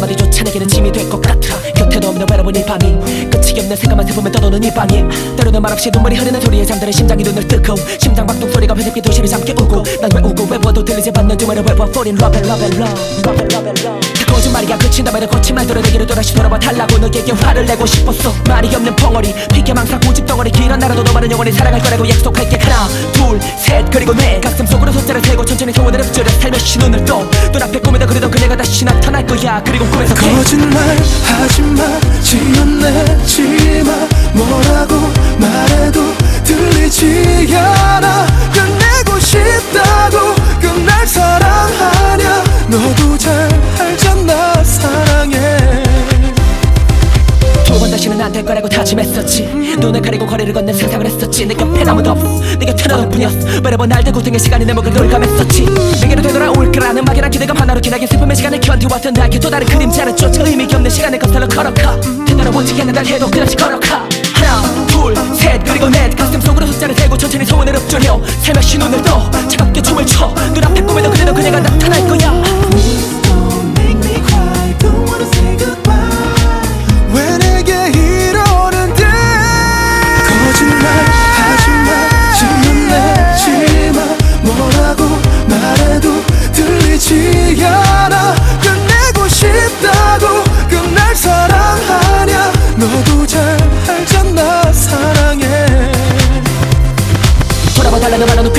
한마디조차 내게는 짐이 될 것 같아 곁에도 없는 외로운 이 밤이 끝이 없는 생각만 해보면 떠도는 이 밤이 때로는 말없이 눈물이 흐르는 소리에 잠드는 심장이 눈을 뜨고 심장 박동 소리가 회색빛 도시를 삼켜 오고 난 왜 우고 외워도 들리지 않는 두 말을 외워 Fall in love and love and love, love, and love, and love. 거짓말이야. 그친다면 거친 말들어 내게로 또다시 돌아와 달라고 너에게 화를 내고 싶었어. 말이 없는 펑어리 피케망사 고집 덩어리. 길한 나라도 너만은 영원히 사랑할 거라고 약속할게. 하나 둘 셋 그리고 내 가슴 속으로 숫자를 세고 천천히 소원을 읊조려 살며시 눈을 떠. 눈앞에 꿈에다 그리던 그대가 다시 나타날 거야. 그리고 꿈에서 걔 거짓말 거라고 다짐했었지. 눈을 가리고 거리를 걷는 상상을 했었지. 내 곁엔 아무도 없어 내 곁엔 너뿐이었어. 매번 날들 고통의 시간이 내 목을 돌감했었지. 내게로 되돌아올 거라는 막연한 기대감 하나로 기나긴 슬픔의 시간을 견디왔던 나에게 또 다른 그림자를 쫓아 의미가 없는 시간을 거슬러 걸어가. 되돌아보지 않는 날 해도 끝없이 걸어가. 하나 둘셋 그리고 넷. 가슴 속으로 숫자를 세고 천천히 소원을 읊조려. 살며시 눈을 떠. 차갑게 춤을 춰. 눈앞에 꿈에도 그래도 그녀가 나타날 거야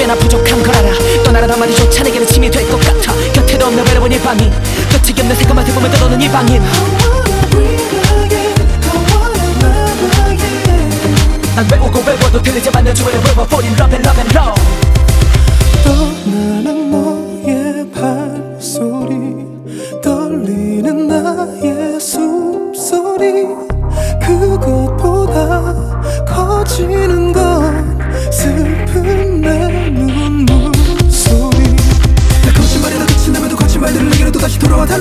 꽤나 부족한 걸 알아. 떠나라는 말이조차 내게는 짐이 될 것 같아. 곁에도 없는 외로운 이 밤이. 끝이 없는 생각만 해보면 떠도는 이 방인 난 외우고 외워도 들리지 않는 주문을 외워 Fall in love and love and love. 떠나는 너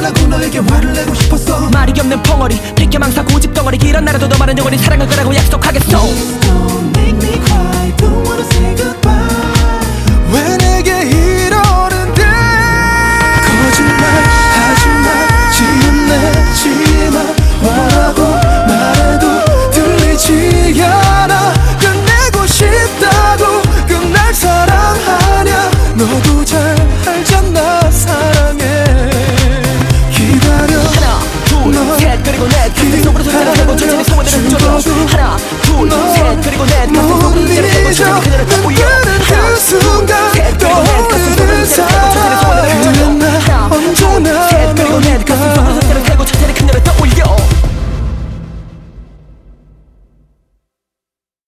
달라고 너에게 화를 내고 싶었어. 말이 없는 펑어리 피케망사 고집 덩어리. 길한 나라도 너만은 영원히 사랑할 거라고 약속하겠어. Don't make me cry. Don't wanna say goodbye. 왜 내게 이러는데? 거짓말 하지마. 지어내지마 뭐라고 말해도 들리지 않아. 끝내고 싶다고 끝날 사랑하냐 너도 잘 알잖아